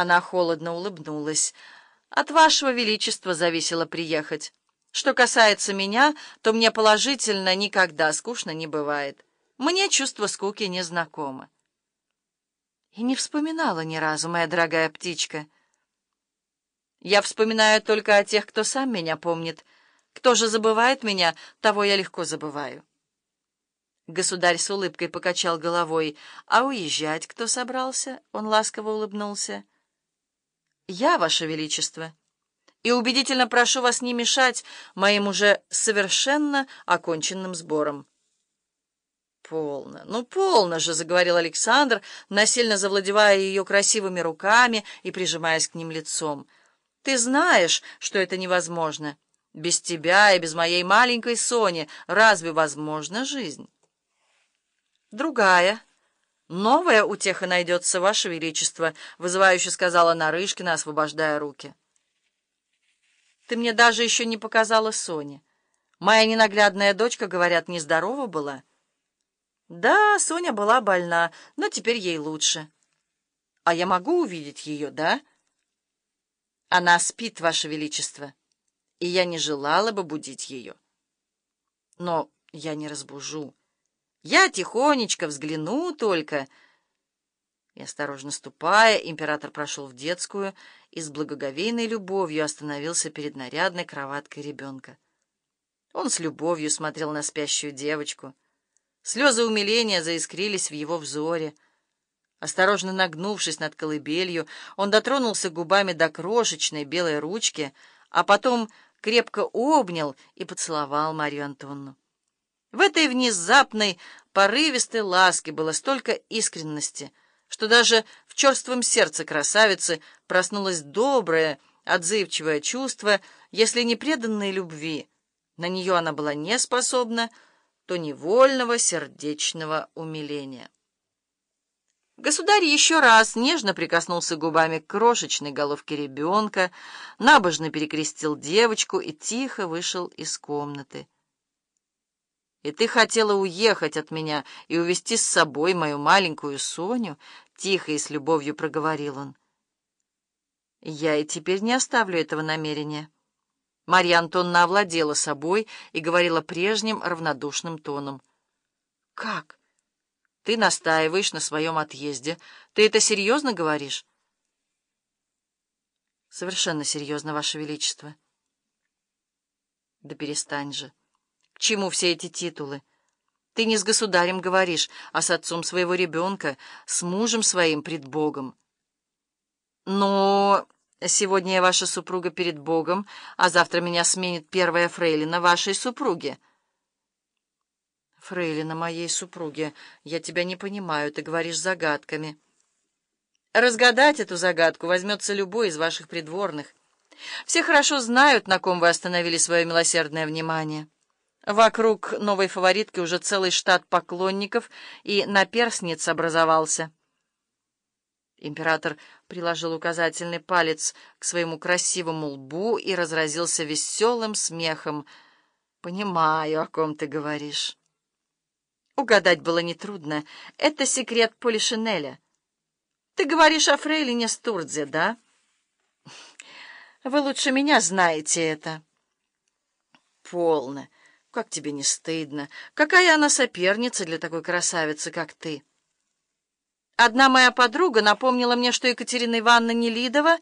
Она холодно улыбнулась. «От вашего величества зависело приехать. Что касается меня, то мне положительно никогда скучно не бывает. Мне чувство скуки не знакомо». И не вспоминала ни разу, моя дорогая птичка. Я вспоминаю только о тех, кто сам меня помнит. Кто же забывает меня, того я легко забываю. Государь с улыбкой покачал головой. «А уезжать кто собрался?» Он ласково улыбнулся. «Я, Ваше Величество, и убедительно прошу вас не мешать моим уже совершенно оконченным сборам». «Полно, ну полно же», — заговорил Александр, насильно завладевая ее красивыми руками и прижимаясь к ним лицом. «Ты знаешь, что это невозможно. Без тебя и без моей маленькой Сони разве возможна жизнь?» «Другая». «Новая утеха найдется, Ваше Величество», — вызывающе сказала Нарышкина, освобождая руки. «Ты мне даже еще не показала Соне. Моя ненаглядная дочка, говорят, нездорова была». «Да, Соня была больна, но теперь ей лучше». «А я могу увидеть ее, да?» «Она спит, Ваше Величество, и я не желала бы будить ее». «Но я не разбужу». Я тихонечко взгляну только. И, осторожно ступая, император прошел в детскую и с благоговейной любовью остановился перед нарядной кроваткой ребенка. Он с любовью смотрел на спящую девочку. Слезы умиления заискрились в его взоре. Осторожно нагнувшись над колыбелью, он дотронулся губами до крошечной белой ручки, а потом крепко обнял и поцеловал Марию Антонну. В этой внезапной, порывистой ласке было столько искренности, что даже в черством сердце красавицы проснулось доброе, отзывчивое чувство, если не преданной любви. На нее она была не способна, то невольного сердечного умиления. Государь еще раз нежно прикоснулся губами к крошечной головке ребенка, набожно перекрестил девочку и тихо вышел из комнаты. И ты хотела уехать от меня и увести с собой мою маленькую Соню, — тихо и с любовью проговорил он. Я и теперь не оставлю этого намерения. Марья Антонна овладела собой и говорила прежним равнодушным тоном. «Как? Ты настаиваешь на своем отъезде? Ты это серьезно говоришь?» «Совершенно серьезно, Ваше Величество». «Да перестань же». Чему все эти титулы? Ты не с государем говоришь, а с отцом своего ребенка, с мужем своим пред Богом. Но сегодня я ваша супруга перед Богом, а завтра меня сменит первая фрейлина вашей супруги. Фрейлина моей супруги, я тебя не понимаю, ты говоришь загадками. Разгадать эту загадку возьмется любой из ваших придворных. Все хорошо знают, на ком вы остановили свое милосердное внимание. Вокруг новой фаворитки уже целый штат поклонников и наперстниц образовался. Император приложил указательный палец к своему красивому лбу и разразился веселым смехом. «Понимаю, о ком ты говоришь». Угадать было нетрудно. Это секрет Полишинеля. Ты говоришь о фрейлине Стурдзе, да? Вы лучше меня знаете это. Полно. Как тебе не стыдно? Какая она соперница для такой красавицы, как ты? Одна моя подруга напомнила мне, что Екатерина Ивановна Нелидова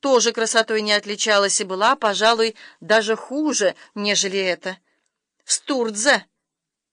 тоже красотой не отличалась и была, пожалуй, даже хуже, нежели это. Стурдзе!